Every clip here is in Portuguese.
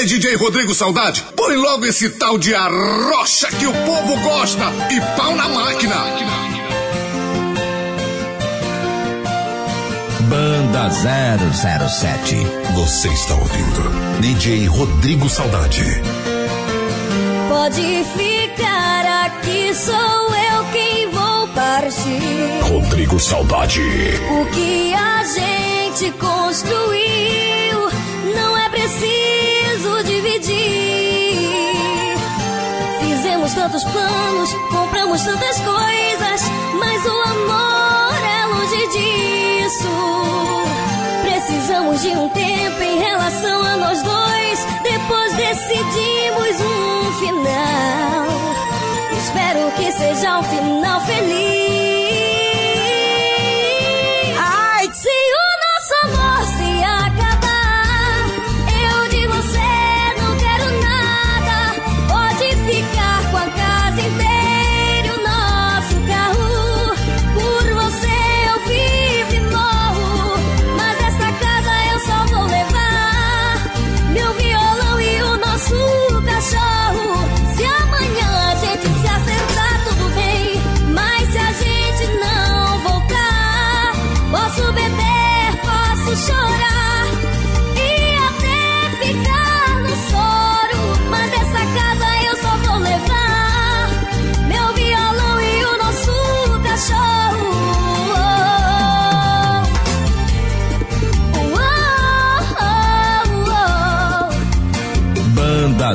Ei, DJ Rodrigo Saudade, põe logo esse tal de arrocha que o povo gosta e pau na máquina. Banda 007. Você está ouvindo DJ Rodrigo Saudade. Pode ficar aqui, sou eu quem vou partir. Rodrigo Saudade. O que a gente construiu não é preciso Fizemos tantos planos, compramos tantas coisas, mas o amor é longe disso. Precisamos de um tempo em relação a nós dois, depois decidimos um final. Espero que seja um final feliz.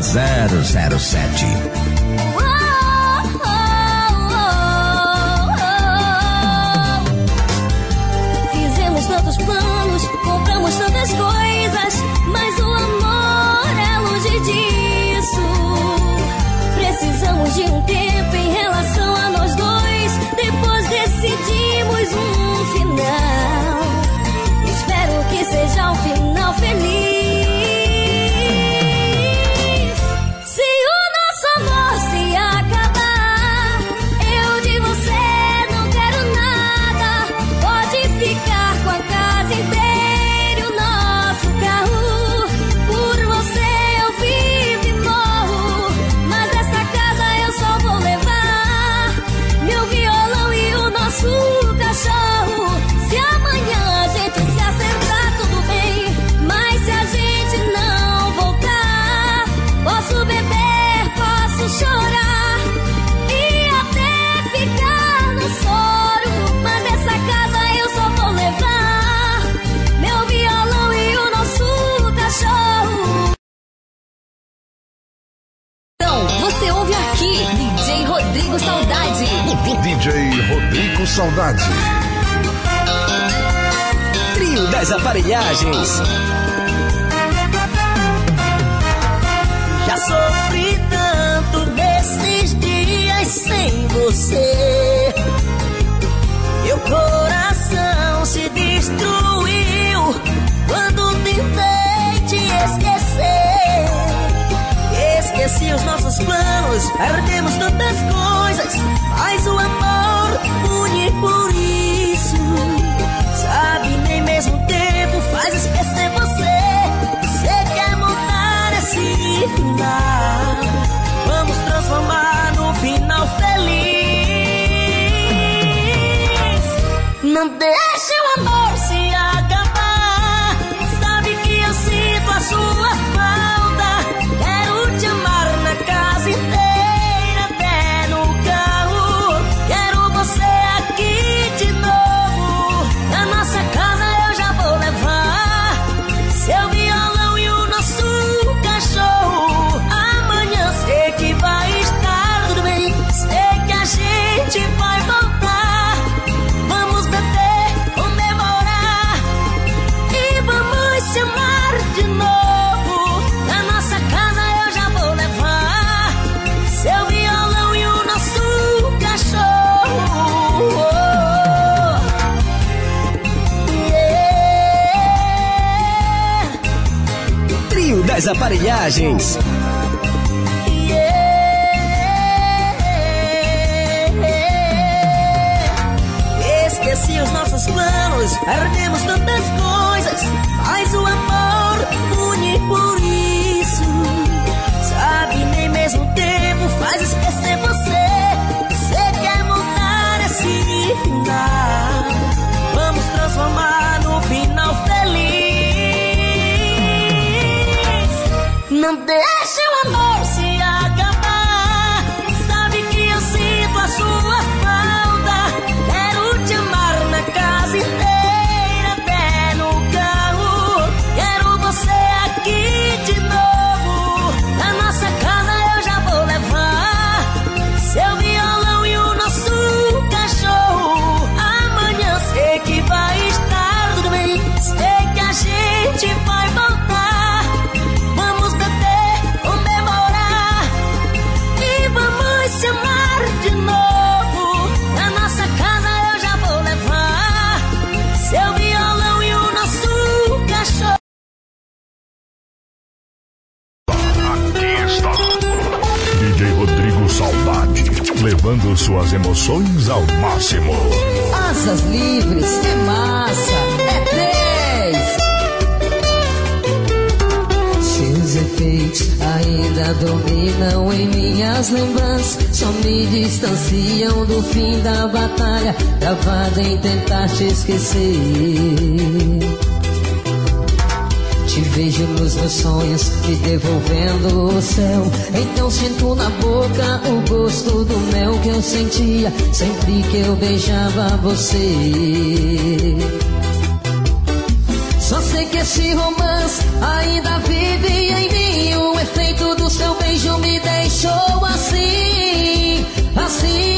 007 suas emoções ao máximo. Asas livres, é massa, é três. Seus efeitos ainda dominam em minhas lembranças. Só me distanciam do fim da batalha, travada em tentar te esquecer. Vejo nos meus sonhos, me devolvendo o céu. Então sinto na boca o gosto do mel que eu sentia sempre que eu beijava você. Só sei que esse romance ainda vive em mim. O efeito do seu beijo me deixou assim, assim.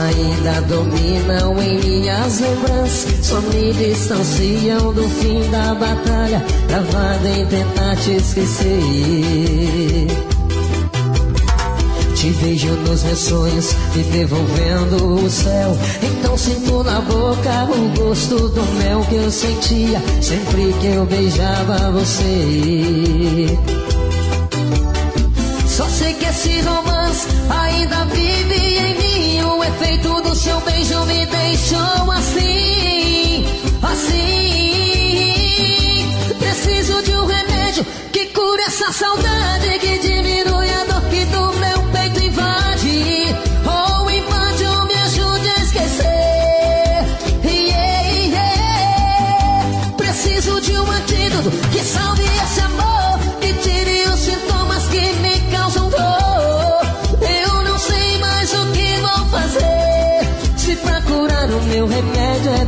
Ainda dominam em minhas lembranças. Só me distanciam do fim da batalha, travada em tentar te esquecer. Te vejo nos meus sonhos, me devolvendo o céu. Então sinto na boca o gosto do mel que eu sentia sempre que eu beijava você. Só sei que esse romance ainda vive seu beijo me deixou assim, assim. Preciso de um remédio que cure essa saudade, que diminui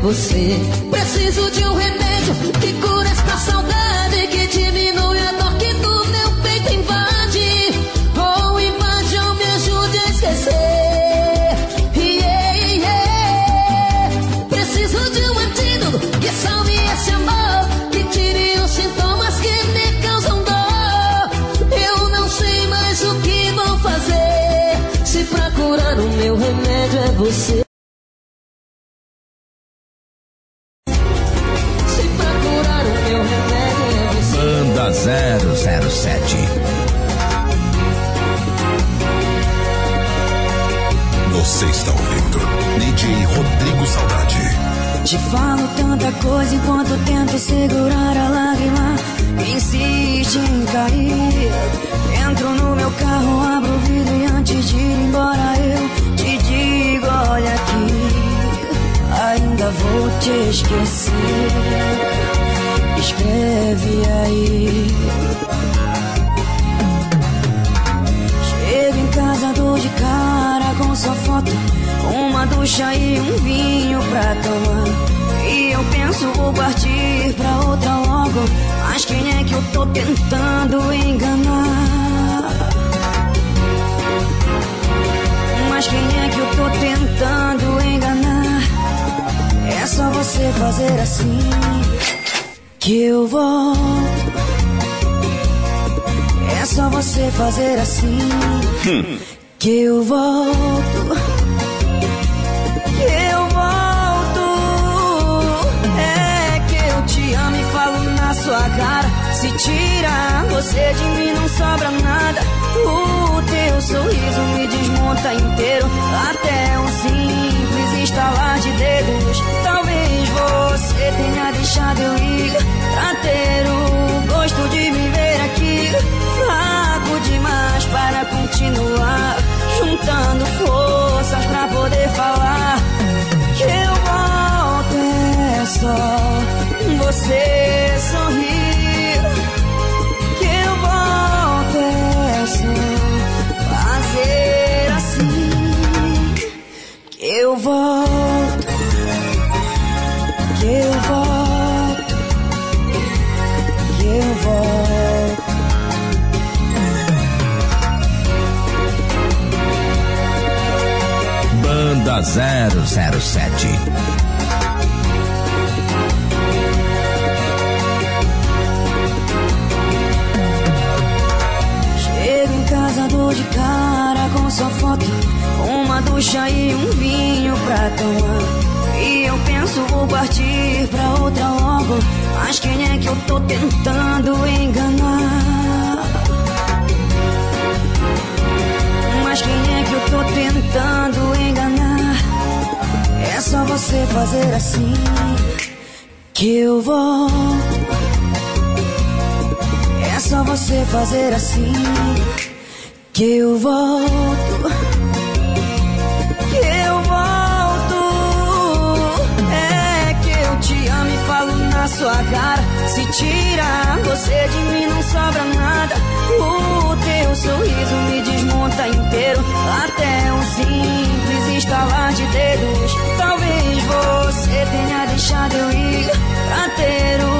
você, preciso de um remédio que cure esta Te falo tanta coisa enquanto tento segurar a lágrima que insiste em cair. Entro no meu carro, abro o vidro e antes de ir embora eu te digo: olha aqui, ainda vou te esquecer. Escreve aí. Chego em casa, dou de cara com sua foto. Uma ducha e um vinho pra tomar. E eu penso, vou partir pra outra logo. Mas quem é que eu tô tentando enganar? Mas quem é que eu tô tentando enganar? É só você fazer assim que eu volto. É só você fazer assim que eu volto. Se tira você de mim, não sobra nada. O teu sorriso me desmonta inteiro. Até um simples estalar de dedos. Talvez você tenha deixado eu ir pra ter o gosto de me ver aqui. Fraco demais para continuar. Juntando forças pra poder falar. Que eu volto é só você sorrir. Volto. Que eu volto. Que eu volto. Banda 007. Chego em casa, dou de cara com sua foto. Ducha e um vinho pra tomar. E eu penso, vou partir pra outra logo. Mas quem é que eu tô tentando enganar? Mas quem é que eu tô tentando enganar? É só você fazer assim que eu volto. É só você fazer assim que eu volto. Se tira você de mim, não sobra nada. O teu sorriso me desmonta inteiro. Até um simples estalar de dedos. Talvez você tenha deixado eu ir pra ter o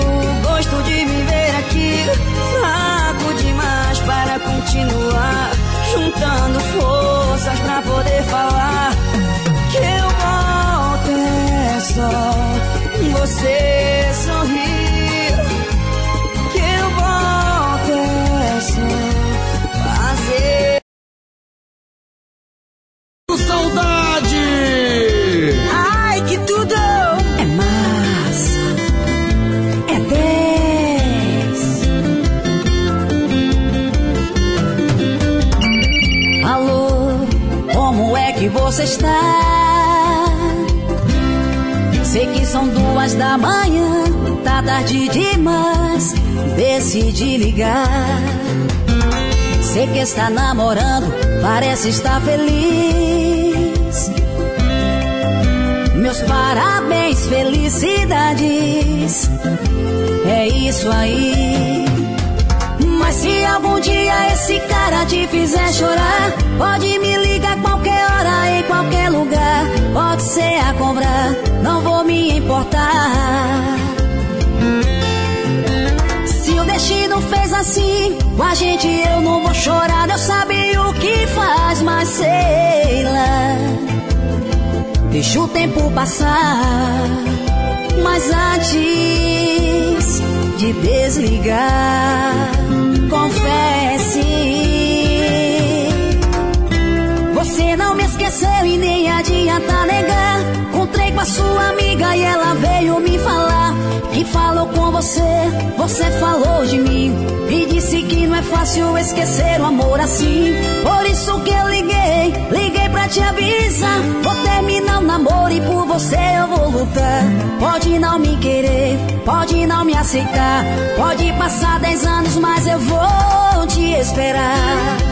está namorando, parece estar feliz. Meus parabéns, felicidades. É isso aí. Mas se algum dia esse cara te fizer chorar, pode me ligar qualquer hora, em qualquer lugar. Pode ser a cobrar, não vou me importar. Se o destino fez assim, com a gente eu não vou chorar. Eu sabia o que faz, mas sei lá. Deixa o tempo passar. Mas antes de desligar, confesse. Você não me esqueceu e nem adianta negar. Encontrei com a sua amiga e ela veio me falar. Que falou com você, você falou de mim. E disse que não é fácil esquecer o amor assim. Por isso que eu liguei, liguei pra te avisar. Vou terminar o namoro e por você eu vou lutar. Pode não me querer, pode não me aceitar. Pode passar dez anos, mas eu vou te esperar.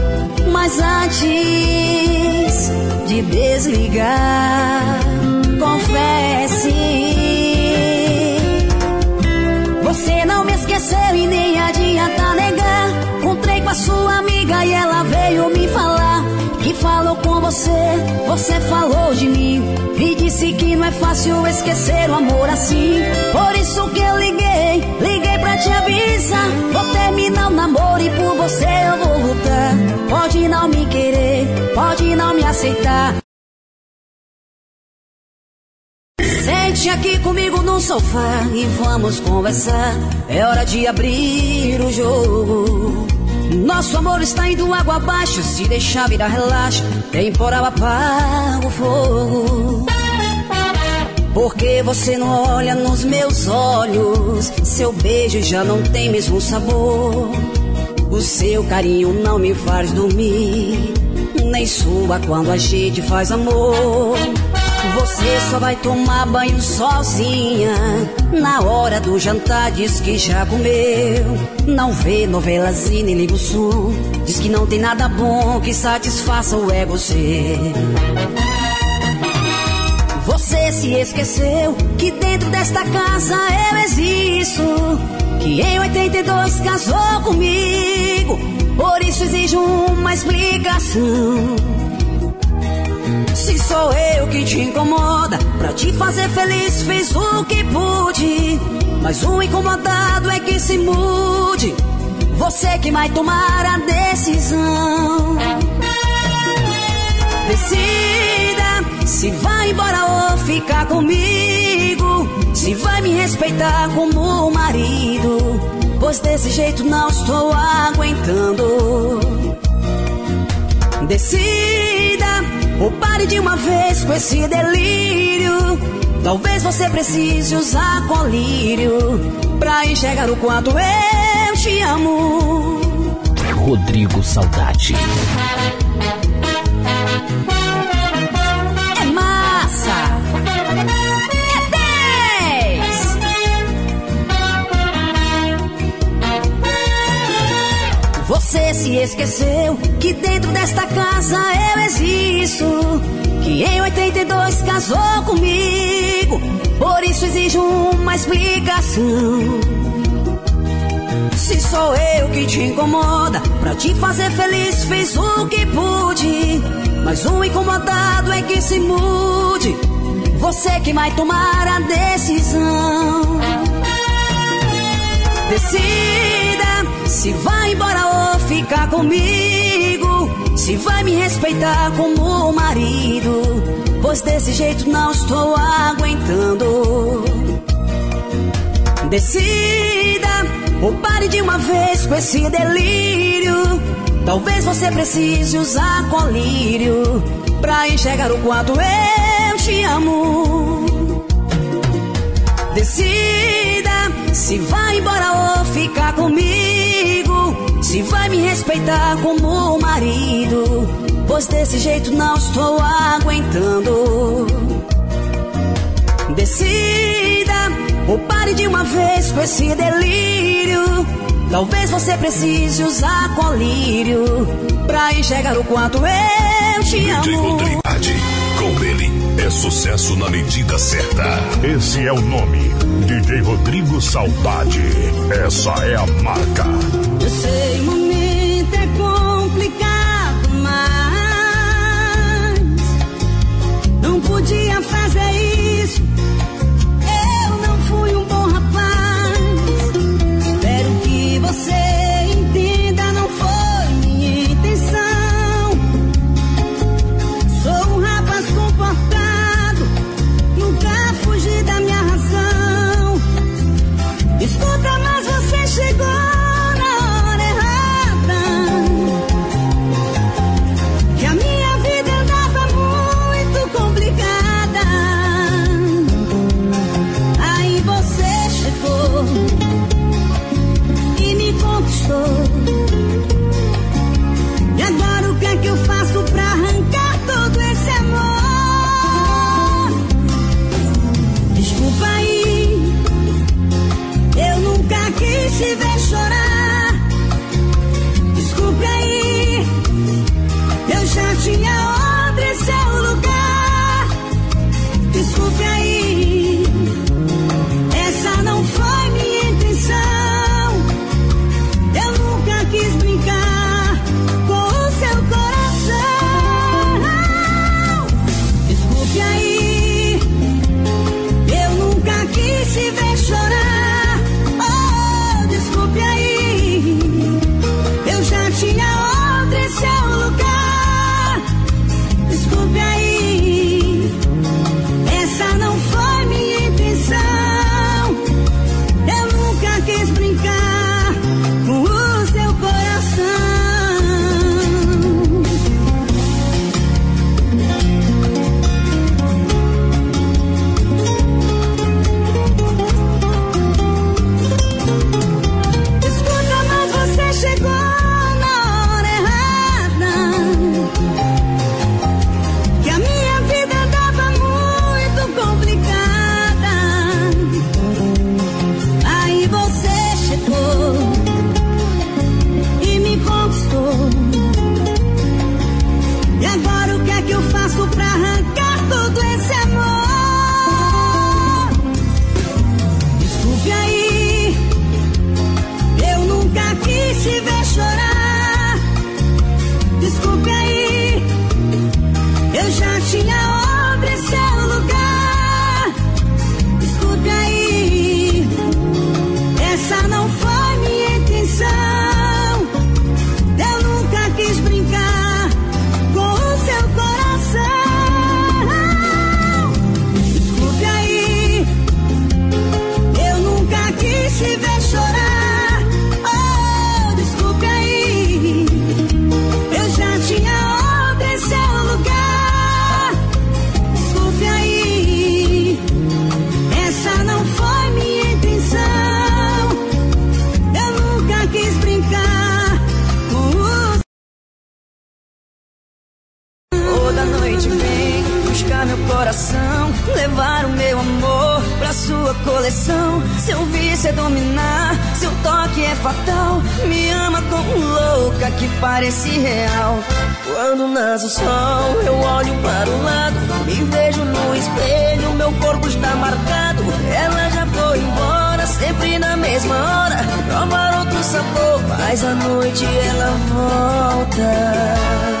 Mas antes de desligar, confesse. Você não me esqueceu e nem adianta negar. Encontrei com a sua amiga e ela veio me falar. Que falou com você, você falou de mim. E disse que não é fácil esquecer o amor assim. Por isso que eu liguei te avisar. Vou terminar o namoro e por você eu vou lutar. Pode não me querer, pode não me aceitar. Sente aqui comigo no sofá e vamos conversar. É hora de abrir o jogo. Nosso amor está indo água abaixo. Se deixar virar relaxo, temporal apaga o fogo. Porque você não olha nos meus olhos? Seu beijo já não tem mesmo sabor. O seu carinho não me faz dormir. Nem sua quando a gente faz amor. Você só vai tomar banho sozinha. Na hora do jantar diz que já comeu. Não vê novelas e nem liga o som. Diz que não tem nada bom que satisfaça o ego seu. Você se esqueceu que dentro desta casa eu existo. Que em 82 casou comigo. Por isso exijo uma explicação. Se sou eu que te incomoda, pra te fazer feliz fiz o que pude. Mas o incomodado é que se mude. Você que vai tomar a decisão. Decida se vai embora ou ficar comigo. Se vai me respeitar como marido. Pois desse jeito não estou aguentando. Decida ou pare de uma vez com esse delírio. Talvez você precise usar colírio pra enxergar o quanto eu te amo. Rodrigo Saudade. Você se esqueceu que dentro desta casa eu existo. Que em 82 casou comigo. Por isso exijo uma explicação. Se sou eu que te incomoda, pra te fazer feliz fiz o que pude. Mas o incomodado é que se mude. Você que vai tomar a decisão. Decida se vai embora ou ficar comigo. Se vai me respeitar como marido. Pois desse jeito não estou aguentando. Decida ou pare de uma vez com esse delírio. Talvez você precise usar colírio pra enxergar o quanto eu te amo. Decida se vai embora ou ficar comigo. Se vai me respeitar como marido. Pois desse jeito não estou aguentando. Decida ou pare de uma vez com esse delírio. Talvez você precise usar colírio pra enxergar o quanto eu te amo. Com ele é sucesso na medida certa. Esse é o nome. DJ Rodrigo Saudade. Essa é a marca. Eu sei, o momento é complicado, mas não podia fazer isso. Te ver sua coleção. Seu vício é dominar, seu toque é fatal. Me ama como louca que parece real. Quando nasce o sol, eu olho para o lado, me vejo no espelho, meu corpo está marcado. Ela já foi embora, sempre na mesma hora. Provar outro sabor, mas à noite ela volta.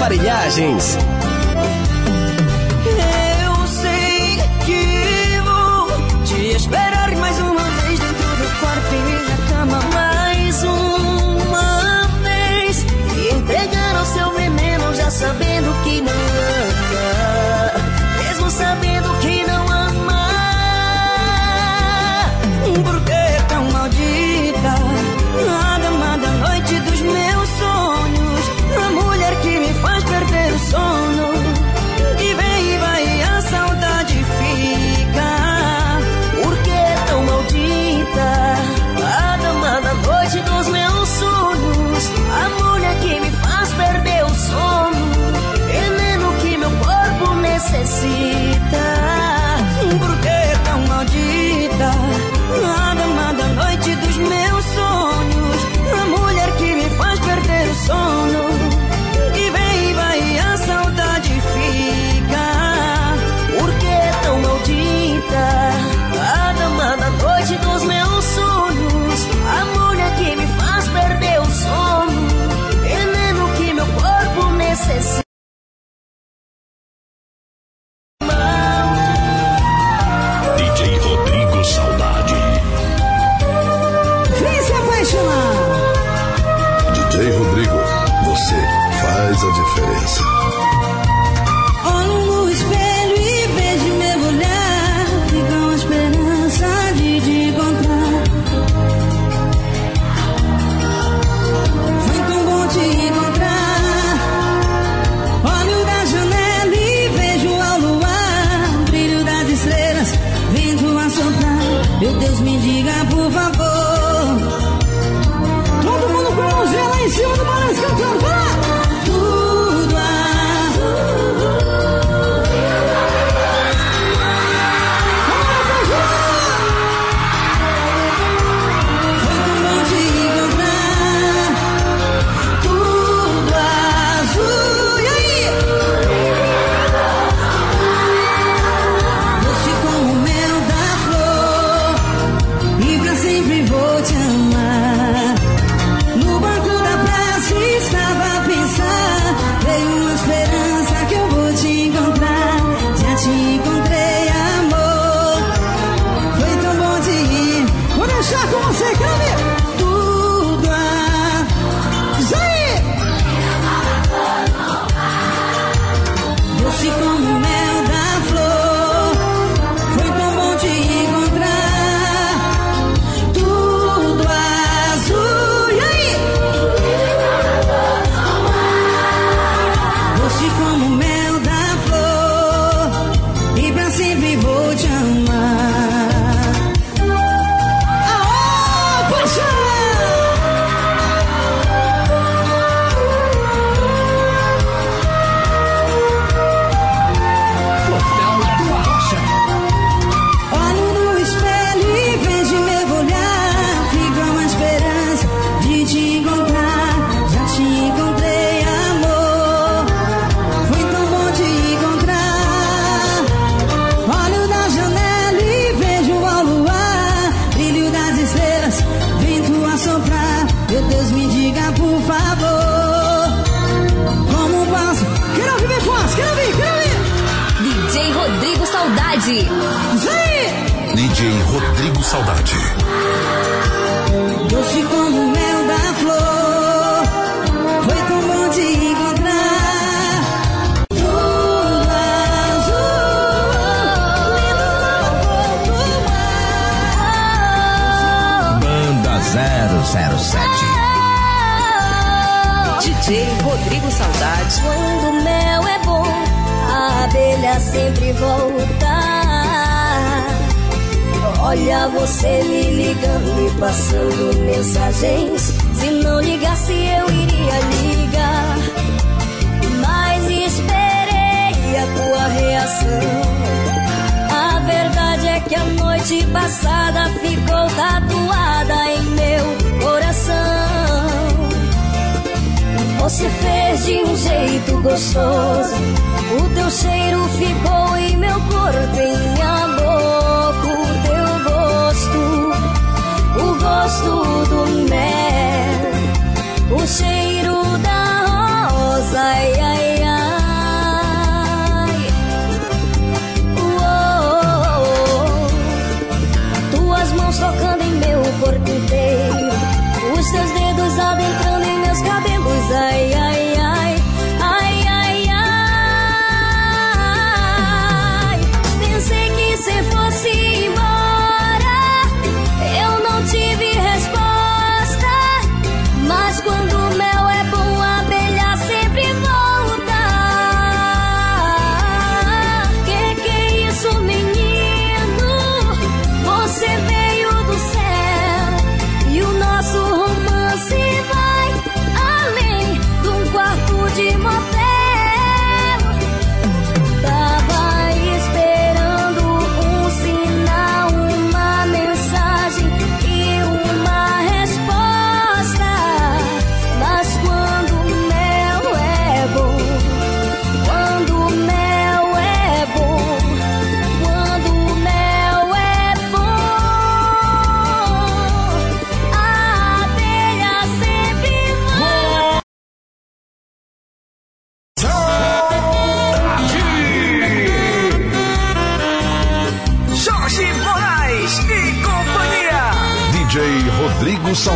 Aparelhagens. Saudade. Doce como o mel da flor. Foi tão bom te encontrar. Tudo azul, lindo. Banda 007. DJ Rodrigo Saudade. Quando o mel é bom, a abelha sempre volta. Olha você me ligando e passando mensagens. Se não ligasse, eu iria ligar. Mas esperei a tua reação. A verdade é que a noite passada ficou tatuada em meu coração. Você fez de um jeito gostoso. O teu cheiro ficou em meu corpo, em minha gosto do mel, o cheiro da rosa. Ai, ai.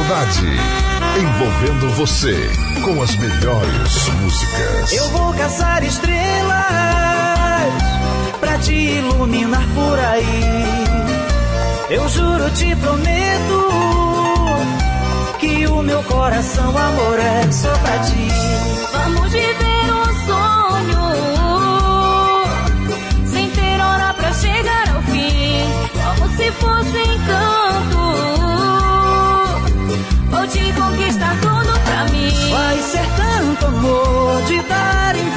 Saudade. Envolvendo você com as melhores músicas. Eu vou caçar estrelas pra te iluminar por aí. Eu juro, te prometo que o meu coração, amor, é só pra ti. Vamos viver um sonho sem ter hora pra chegar ao fim, como se fosse encanto. Vou te conquistar tudo pra mim. Vai ser tanto amor de dar inveja.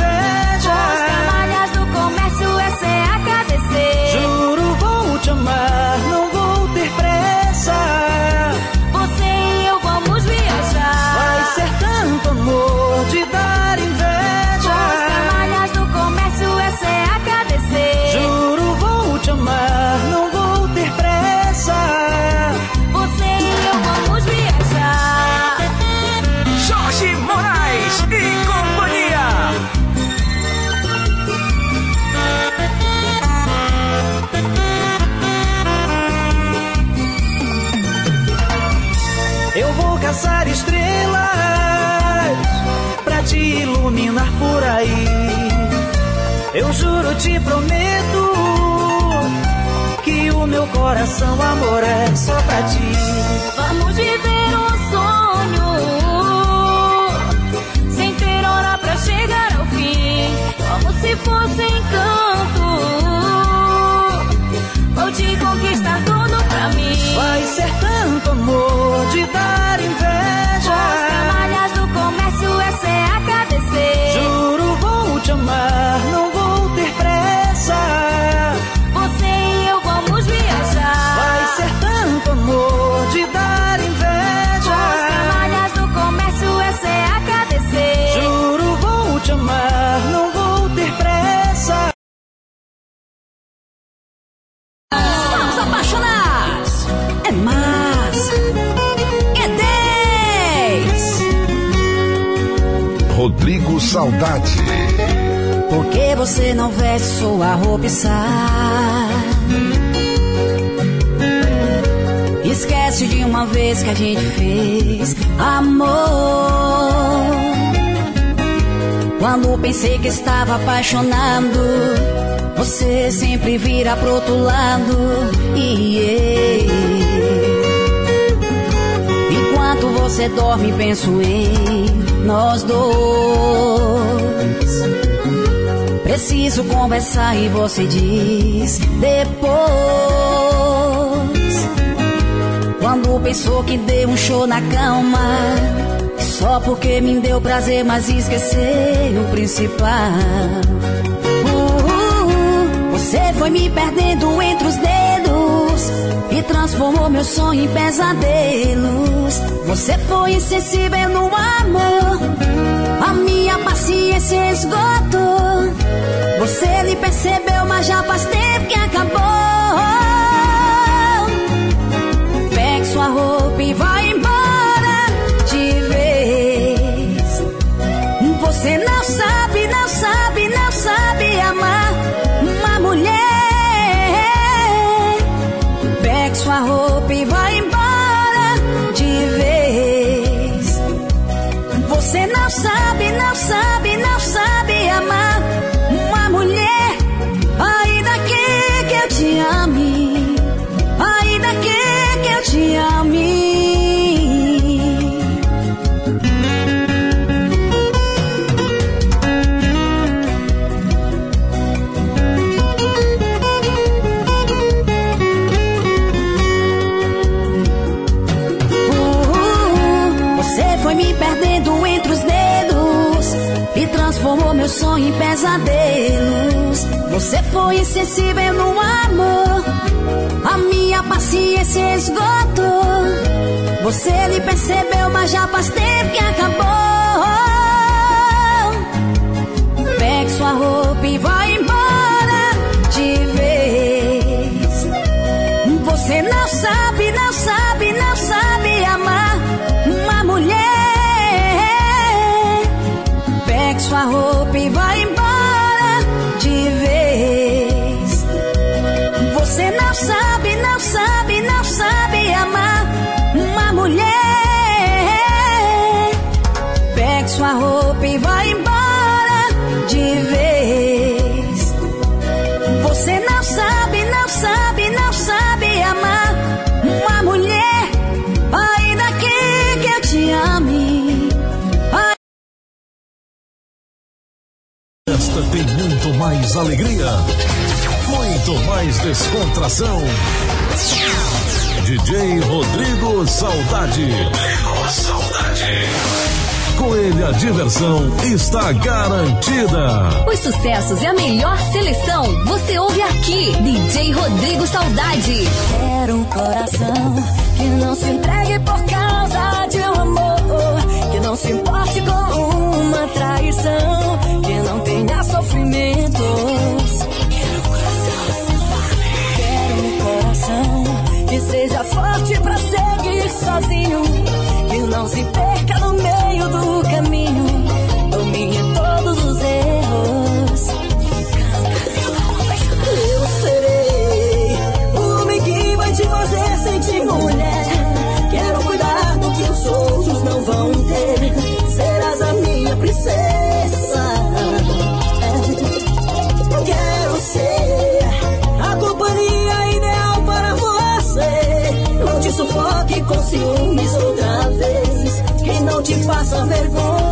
Te prometo que o meu coração, amor, é só pra ti. Vamos viver um sonho sem ter hora pra chegar ao fim, como se fosse encanto. Vou te conquistar tudo pra mim. Vai ser tanto amor de dar Rodrigo Saudade. Por que você não veste sua roupa e sai? Esquece de uma vez que a gente fez amor. Quando pensei que estava apaixonado, você sempre vira pro outro lado. E Enquanto você dorme, penso em nós dois. Preciso conversar e você diz depois. Quando pensou que deu um show na cama, só porque me deu prazer, mas esqueceu o principal. Uh, uh, uh, você foi me perdendo entre os dedos e transformou meu sonho em pesadelos. Você foi insensível no amor, a minha paciência esgotou. Você lhe percebeu, mas já faz tempo que acabou. Pegue sua roupa pesadelos. Você foi insensível no amor, a minha paciência esgotou. Você lhe percebeu, mas já faz tempo que acabou. Pegue sua roupa e vai embora mais alegria, muito mais descontração. DJ Rodrigo Saudade. Rodrigo Saudade. Com ele a diversão está garantida. Os sucessos e a melhor seleção você ouve aqui. DJ Rodrigo Saudade. Quero um coração que não se entregue por causa de um amor, que não se importe com uma traição, sofrimentos. Quero um coração, que seja forte pra seguir sozinho, que não se perca no meio do caminho, com ciúmes outra vez. Que não te faça vergonha.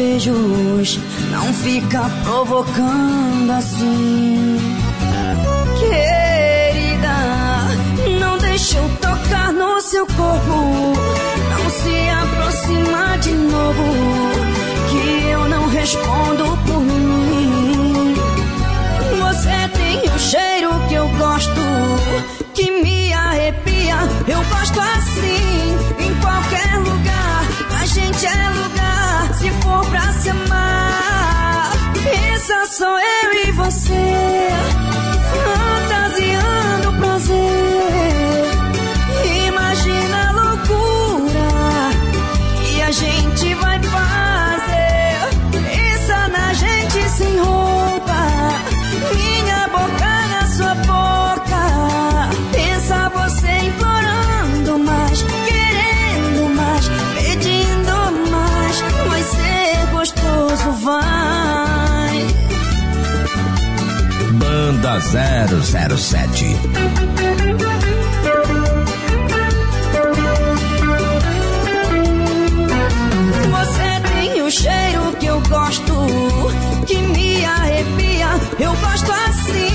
Beijos. Não fica provocando 007. Você tem o cheiro que eu gosto, que me arrepia. Eu gosto assim,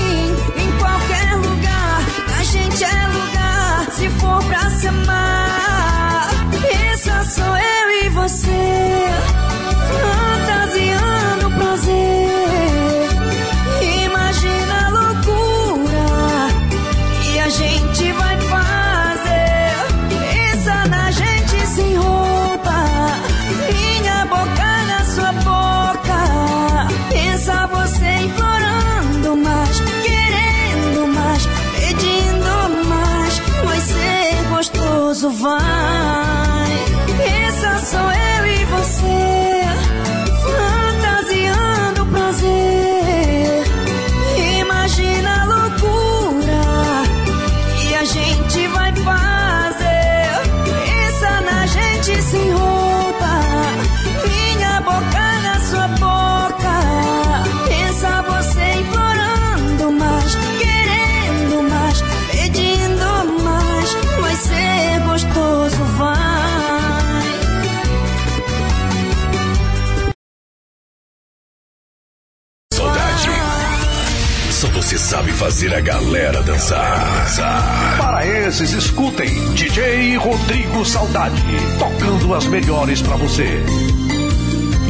fazer a galera dançar. Para esses, escutem DJ Rodrigo Saudade, tocando as melhores pra você.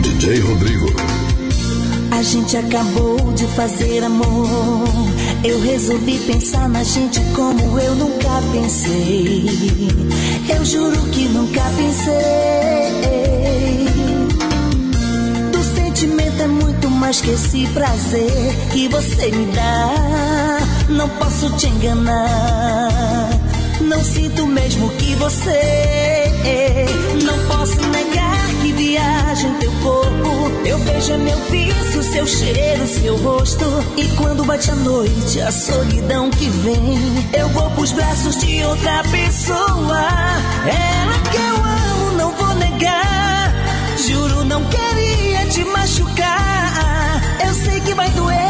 DJ Rodrigo. A gente acabou de fazer amor. Eu resolvi pensar na gente como eu nunca pensei. Eu juro que nunca pensei. Do sentimento é muito mais que esse prazer que você me dá. Não posso te enganar. Não sinto mesmo que você. Não posso negar que viaja em teu corpo. Eu é meu vício, seu cheiro, seu rosto. E quando bate a noite, a solidão que vem, eu vou pros braços de outra pessoa. Ela que eu amo, não vou negar. Juro, não queria te machucar. Eu sei que vai doer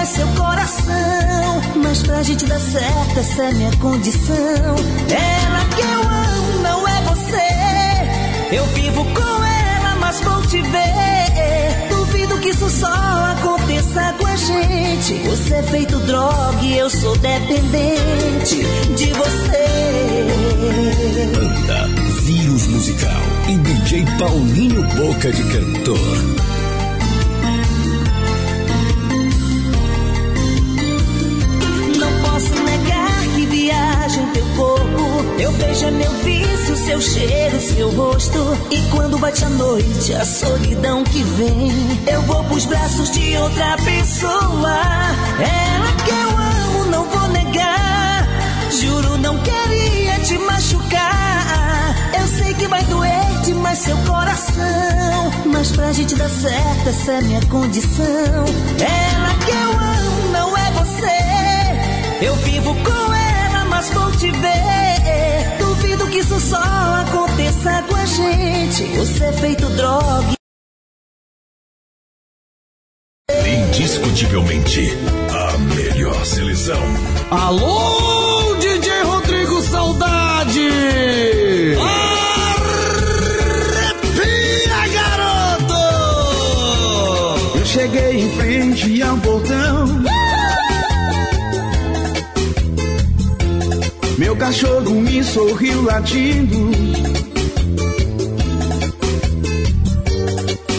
demais seu coração. Mas pra gente dar certo, essa é minha condição. Ela que eu amo, não é você. Eu vivo com ela, mas vou te ver. Duvido que isso só aconteça com a gente. Você é feito droga e eu sou dependente de você. Banda Vírus Musical e DJ Paulinho Boca de Cantor. É meu vício, seu cheiro, seu rosto. E quando bate a noite, a solidão que vem, eu vou pros braços de outra pessoa. Ela que eu amo, não vou negar. Juro, não queria te machucar. Eu sei que vai doer demais seu coração. Mas pra gente dar certo, essa é minha condição. Ela que eu amo, não é você. Eu vivo com ela, mas vou te ver. Duvido que isso só aconteça com a gente. Você é feito droga. Indiscutivelmente, a melhor seleção. Alô, cachorro me sorriu latindo.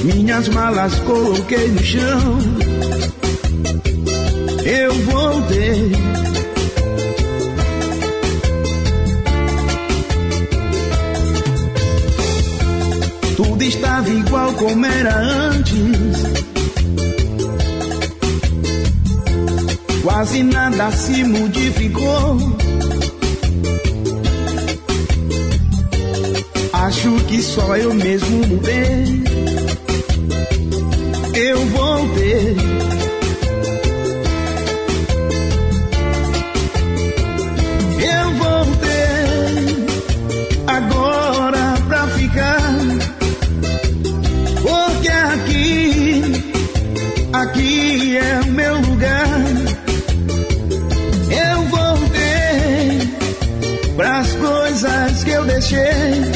Minhas malas coloquei no chão. Eu voltei. Tudo estava igual como era antes. Quase nada se modificou. Acho que só eu mesmo mudei. Eu voltei. Eu voltei agora pra ficar. Porque aqui, aqui é o meu lugar. Eu voltei pras coisas que eu deixei.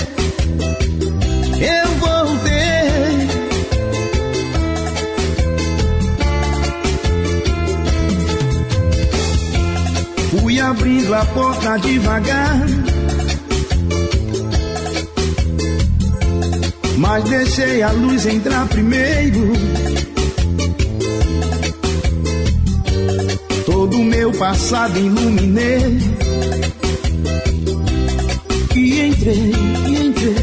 Abrindo a porta devagar. Mas deixei a luz entrar primeiro. Todo o meu passado iluminei. E entrei, e entrei.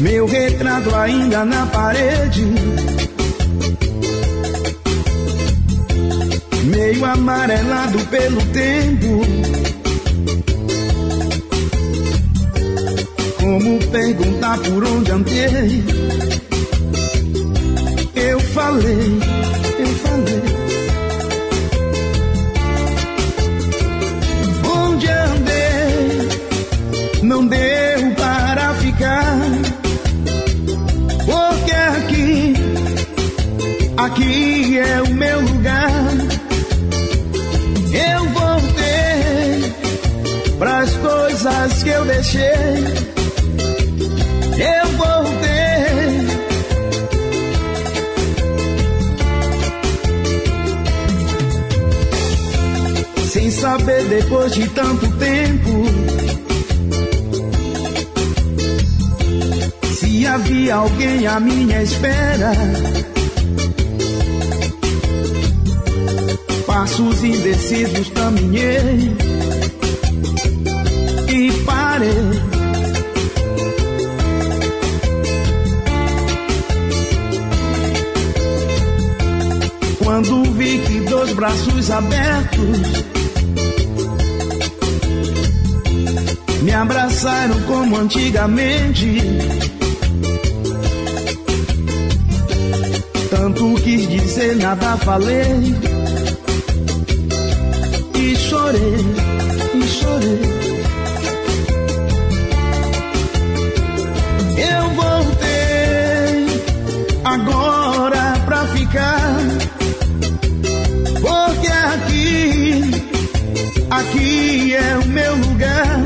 Meu retrato ainda na parede. Meio amarelado pelo tempo. Como perguntar por onde andei? Eu falei, eu falei. Deixei. Eu voltei. Sem saber depois de tanto tempo se havia alguém à minha espera. Passos indecisos caminhei e parei. Quando vi que dois braços abertos me abraçaram como antigamente. Tanto quis dizer, nada falei. E chorei, e chorei. Voltei agora pra ficar. Porque aqui, aqui é o meu lugar.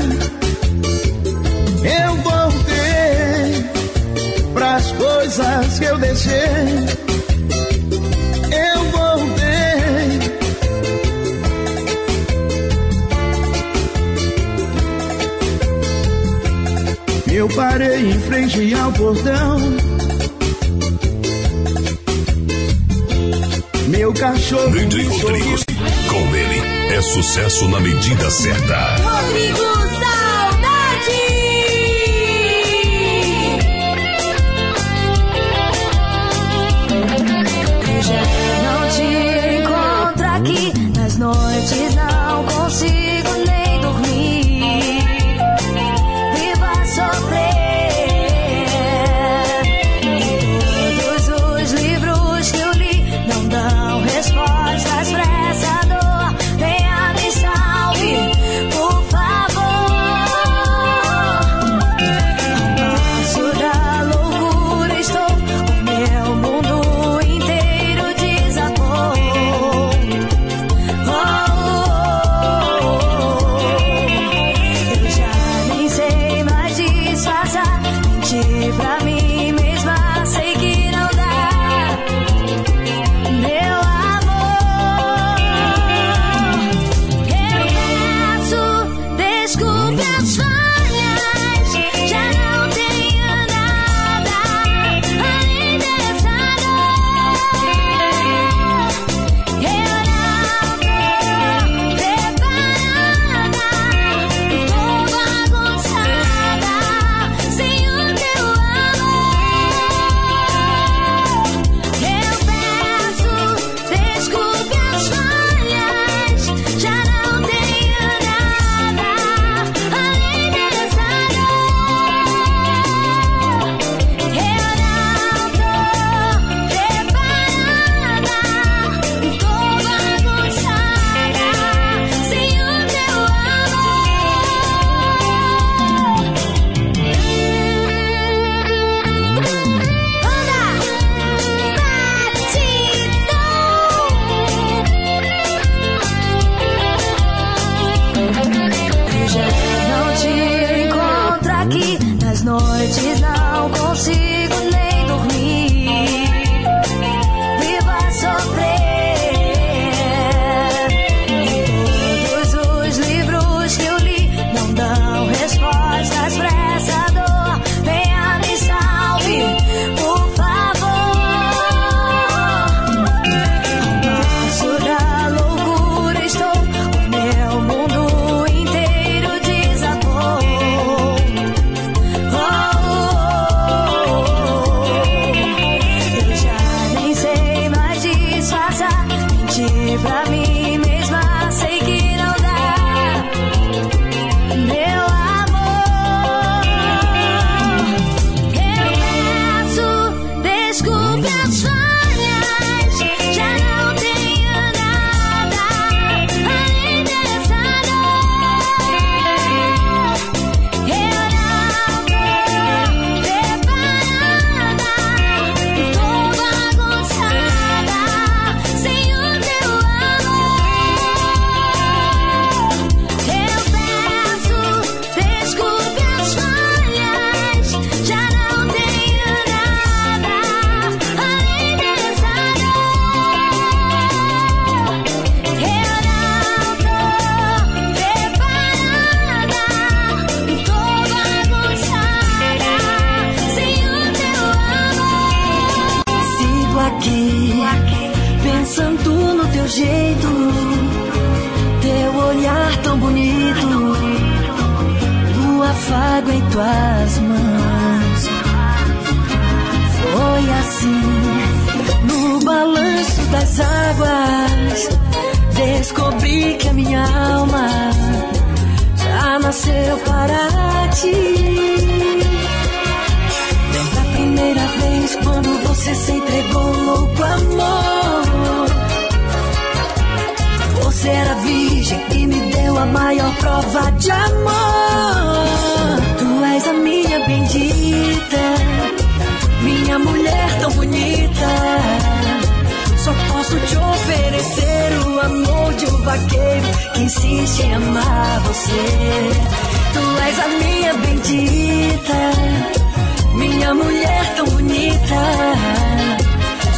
Eu voltei pras coisas que eu deixei. Eu parei em frente ao portão. Meu cachorro Rodrigo. Com ele, é sucesso na medida certa. Rodrigo que a minha alma já nasceu para ti. Lembra a primeira vez quando você se entregou louco amor? Você era virgem e me deu a maior prova de amor. Vaqueiro que insiste em amar você. Tu és a minha bendita minha mulher tão bonita.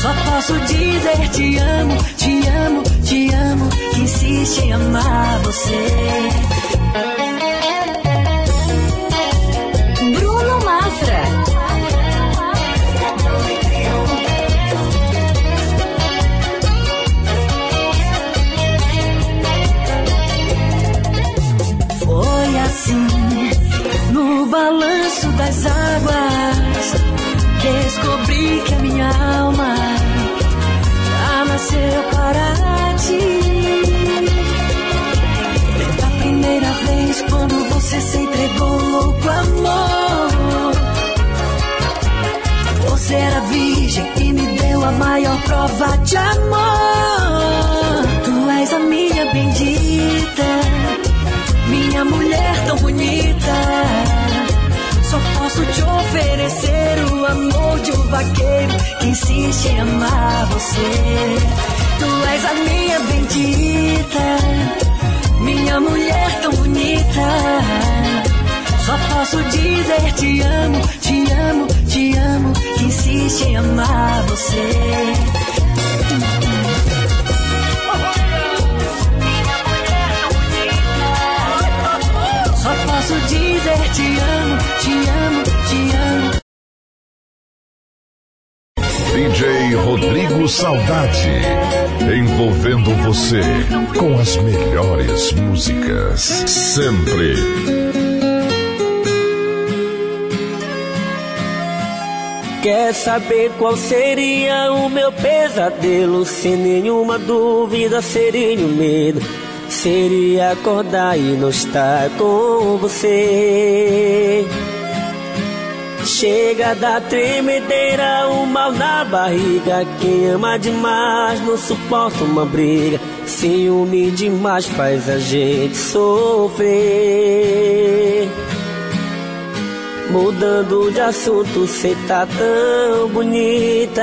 Só posso dizer te amo, te amo, te amo, que insiste em amar você. Águas, descobri que a minha alma já nasceu para ti. Lembra a primeira vez quando você se entregou louco amor? Você era virgem e me deu a maior prova de amor. Tu és a minha bendita, minha mulher tão bonita. Só posso te oferecer o amor de um vaqueiro que insiste em amar você. Tu és a minha bendita, minha mulher tão bonita. Só posso dizer te amo, te amo, te amo, que insiste em amar você. Posso dizer te amo, te amo, te amo. DJ Rodrigo Saudade. Envolvendo você com as melhores músicas. Sempre. Quer saber qual seria o meu pesadelo? Sem nenhuma dúvida seria o medo. Seria acordar e não estar com você. Chega da tremedeira, o mal na barriga. Quem ama demais não suporta uma briga. Ciúme demais faz a gente sofrer. Mudando de assunto, cê tá tão bonita.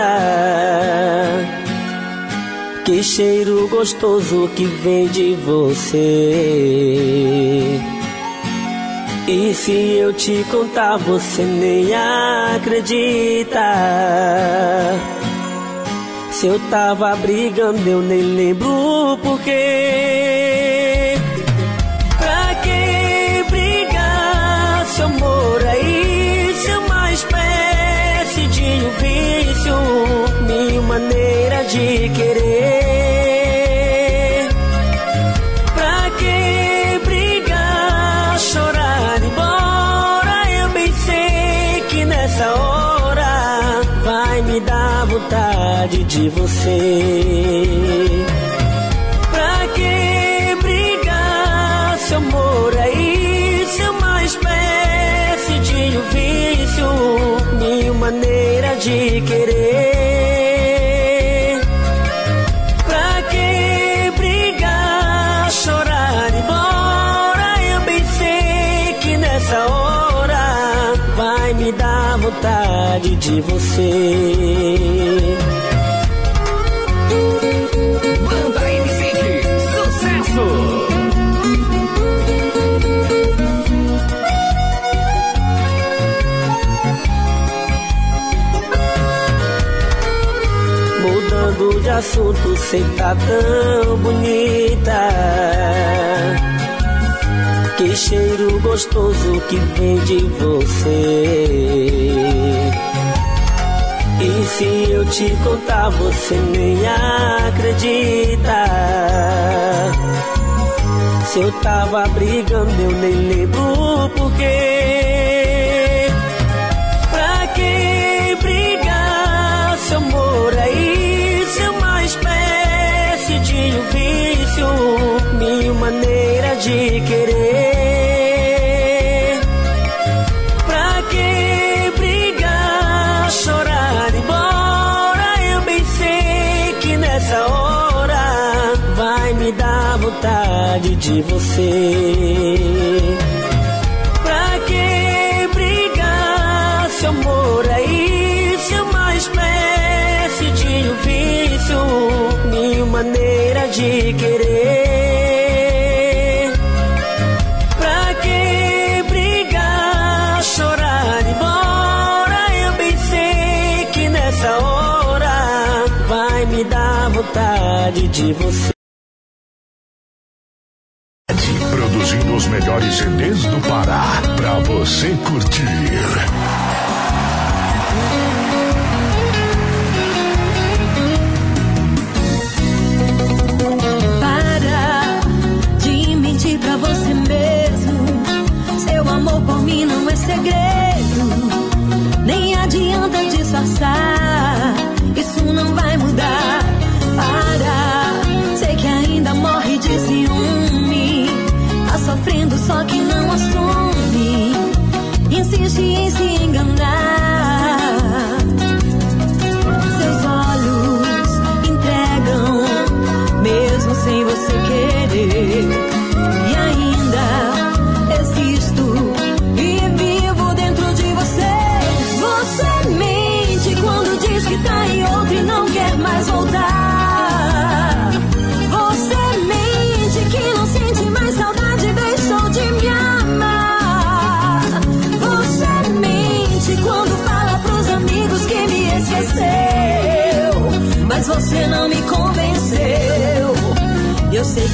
Que cheiro gostoso que vem de você. E se eu te contar, você nem acredita. Se eu tava brigando, eu nem lembro porquê. Pra que brigar se amor é isso? É uma espécie de um vício, minha maneira de querer. De querer. Pra que brigar, chorar, ir embora? Eu bem sei que nessa hora vai me dar vontade de você. Assunto, cê tá tão bonita. Que cheiro gostoso que vem de você. E se eu te contar, você nem acredita. Se eu tava brigando, eu nem lembro porquê. Um vício, mil maneira de querer. Pra que brigar? Chorar embora? Eu bem sei que nessa hora vai me dar vontade de você. Melhores CDs do Pará pra você curtir.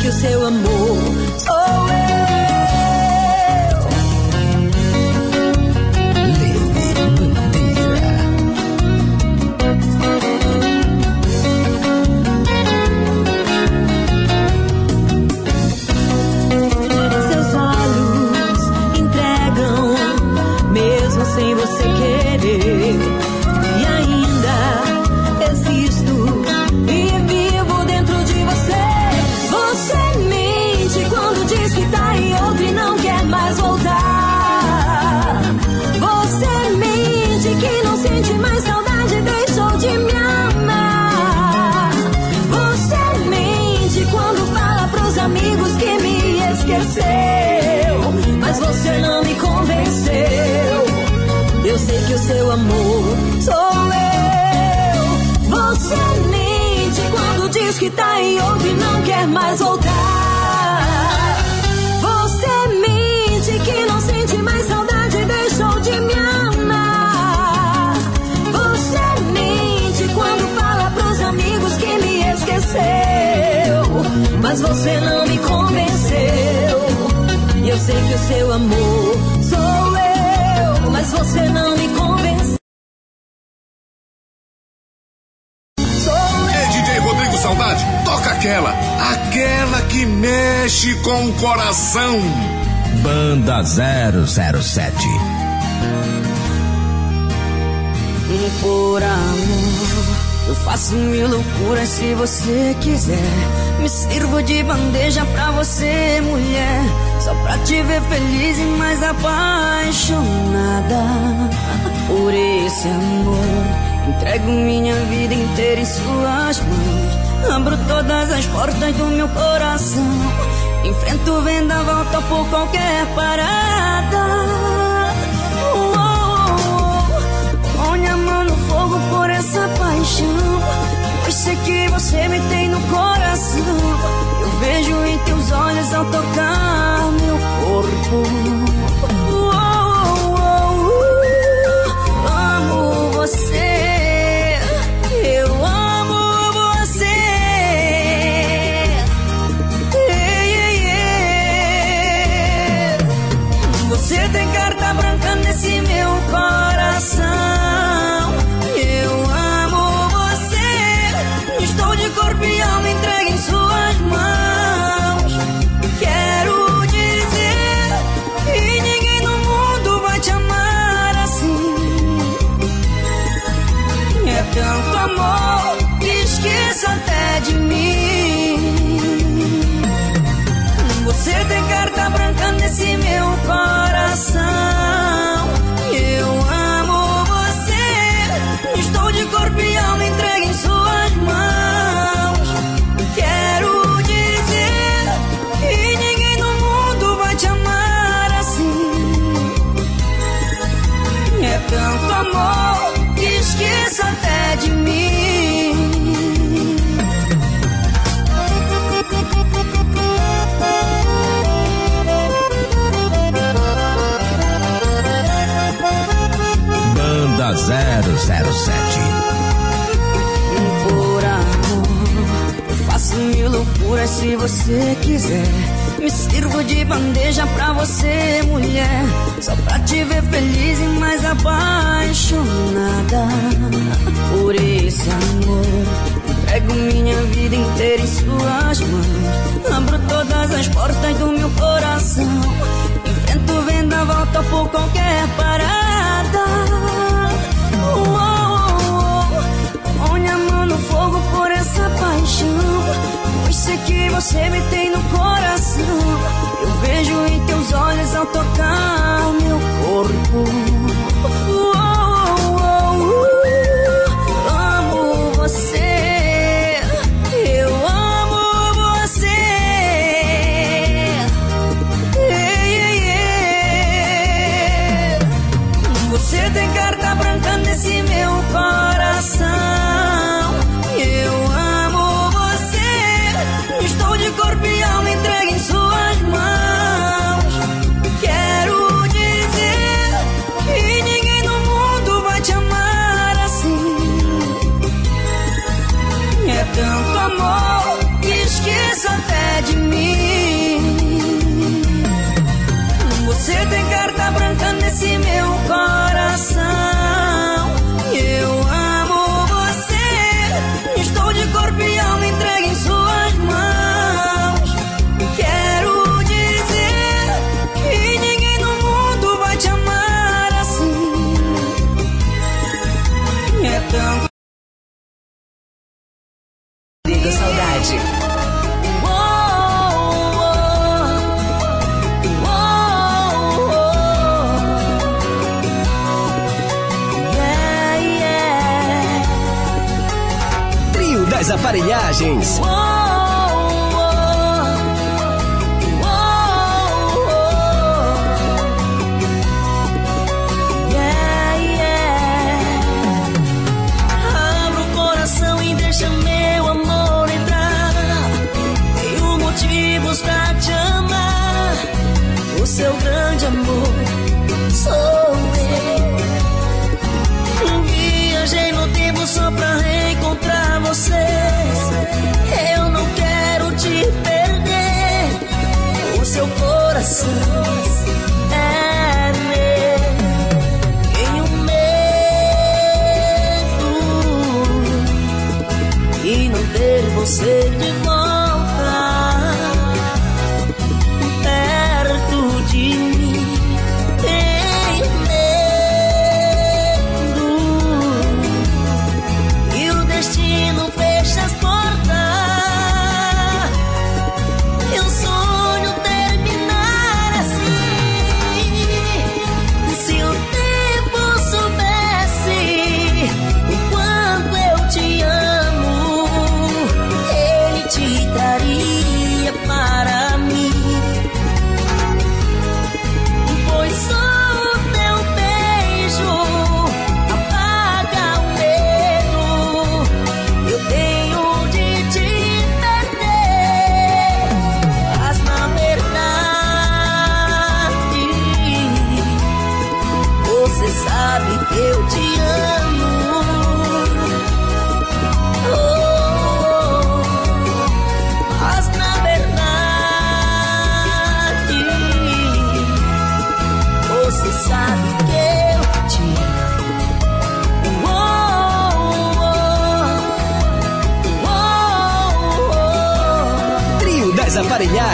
Que o seu amor que tá em outro e não quer mais voltar. Você mente que não sente mais saudade e deixou de me amar. Você mente quando fala pros amigos que me esqueceu. Mas você não me convenceu. E eu sei que o seu amor sou eu. Mas você não aquela, aquela que mexe com o coração. Banda 007. Por amor, eu faço mil loucuras se você quiser. Me sirvo de bandeja pra você, mulher. Só pra te ver feliz e mais apaixonada. Por esse amor, entrego minha vida inteira em suas mãos. Abro todas as portas do meu coração. Enfrento o vendaval, topo qualquer parada. Põe a mão no fogo por essa paixão. Pois sei que você me tem no coração. Eu vejo em teus olhos ao tocar meu corpo. Uou, uou, uou. Amo você. até de mim. loucuras se você quiser. Me sirvo de bandeja pra você, mulher. Só pra te ver feliz e mais apaixonada. Por esse amor, entrego minha vida inteira em suas mãos. Abro todas as portas do meu coração. Enfrento venda, volta por qualquer parada. Oh, oh, oh. ponha a mão no fogo por essa paixão sei que você me tem no coração. Eu vejo em teus olhos ao tocar meu corpo. Liga Saudade. Trio das aparelhagens. você de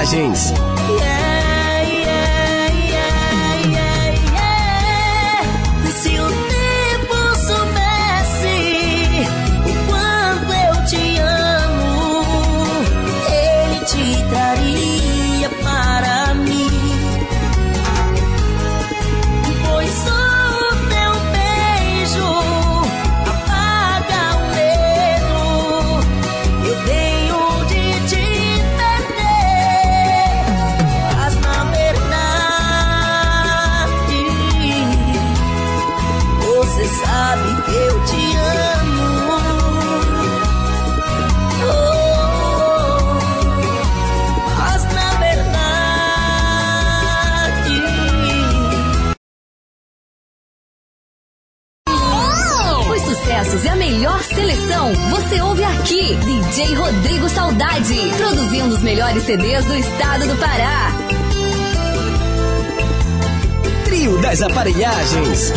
Viagens. DJ Rodrigo Saudade, produzindo os melhores CDs do estado do Pará. Trio das Aparelhagens.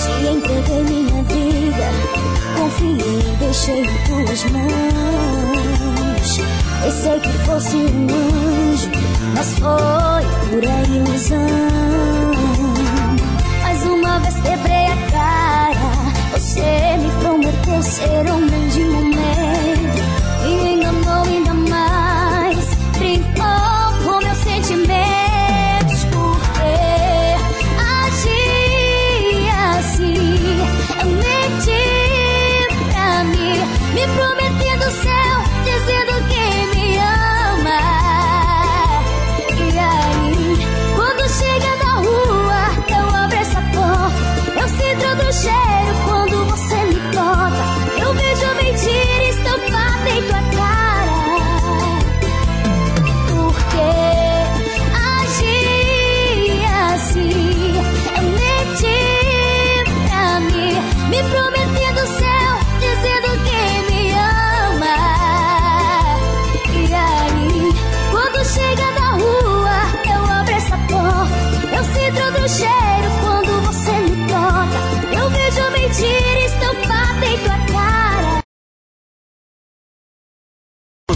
Te entreguei minha vida, confiei e deixei em tuas mãos. Pensei que fosse um anjo, mas foi pura ilusão. Mais uma vez quebrei a cara. Você me prometeu ser homem de momento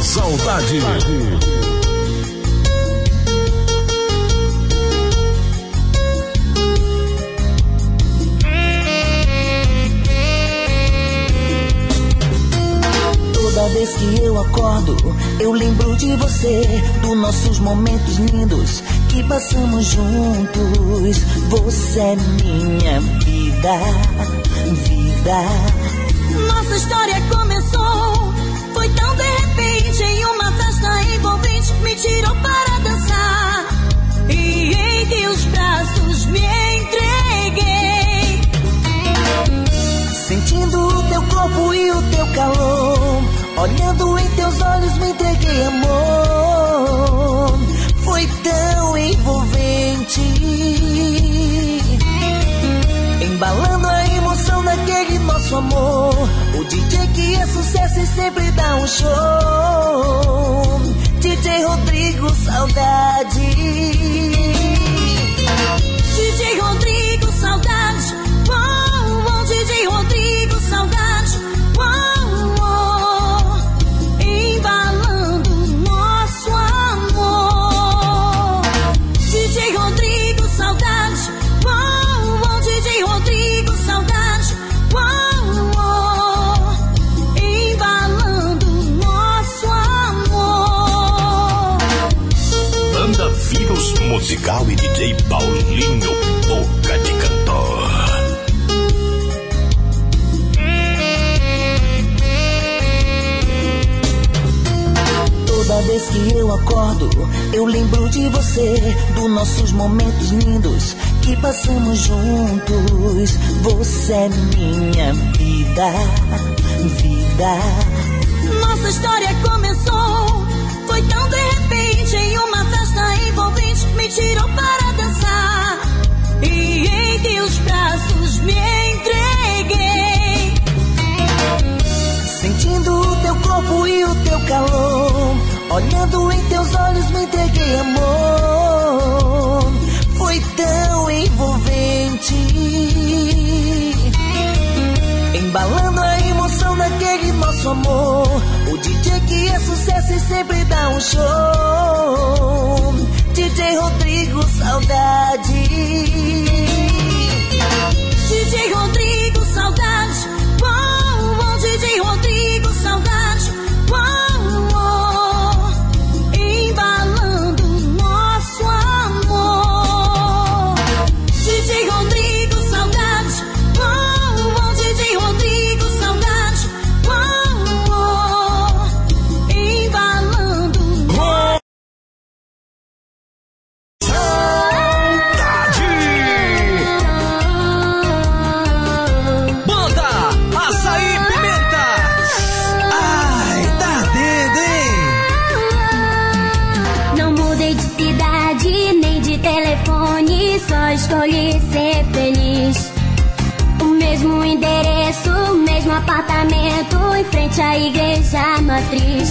Saudade. Toda vez que eu acordo, eu lembro de você, dos nossos momentos lindos que passamos juntos. Você é minha vida, vida. Nossa história começou, foi tão tirou para dançar e em teus braços me entreguei. Sentindo o teu corpo e o teu calor, olhando em teus olhos me entreguei amor. Foi tão envolvente, embalando a emoção daquele nosso amor. O DJ que é sucesso e sempre dá um show. DJ Rodrigo Saudade. DJ Rodrigo, saudade. Uou, uou, DJ Rodrigo, saudade. Musical e DJ Paulinho Boca de Cantor. Toda vez que eu acordo, eu lembro de você, dos nossos momentos lindos que passamos juntos. Você é minha vida, vida. Nossa história começou, me tirou para dançar e em teus braços me entreguei. Sentindo o teu corpo e o teu calor, olhando em teus olhos me entreguei amor. Foi tão envolvente, embalando a emoção daquele nosso amor. O DJ que é sucesso e sempre dá um show. DJ Rodrigo Saudade. DJ Rodrigo, saudade. Uou, uou, DJ Rodrigo, смотри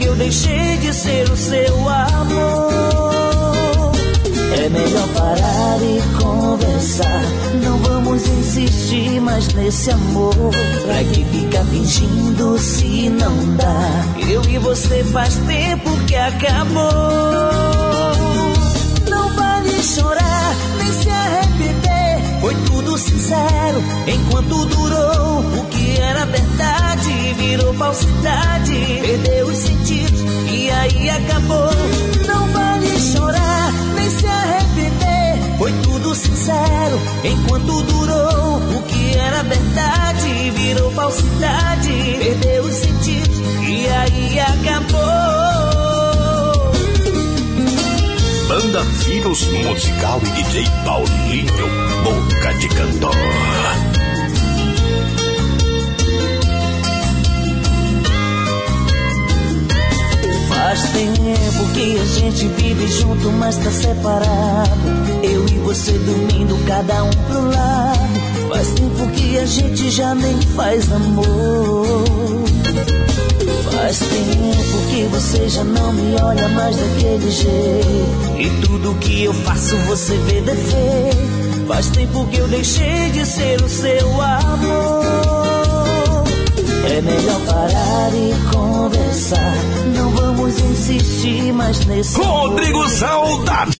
que eu deixei de ser o seu amor. É melhor parar e conversar. Não vamos insistir mais nesse amor. Pra que ficar fingindo se não dá? Eu e você faz tempo que acabou. Não vale chorar, nem se arrepender. Foi tudo sincero enquanto durou. Que era verdade virou falsidade. Perdeu os sentidos e aí acabou. Não vale chorar, nem se arrepender. Foi tudo sincero enquanto durou. O que era verdade virou falsidade. Perdeu os sentidos e aí acabou. Banda Vírus Musical e DJ Paulinho Boca de Cantor. Faz tempo que a gente vive junto, mas tá separado. Eu e você dormindo, cada um pro lado. Faz tempo que a gente já nem faz amor. Faz tempo que você já não me olha mais daquele jeito. E tudo que eu faço você vê defeito. Faz tempo que eu deixei de ser o seu amor. É melhor parar e conversar. Não vamos insistir mais nesse Rodrigo. Saudade.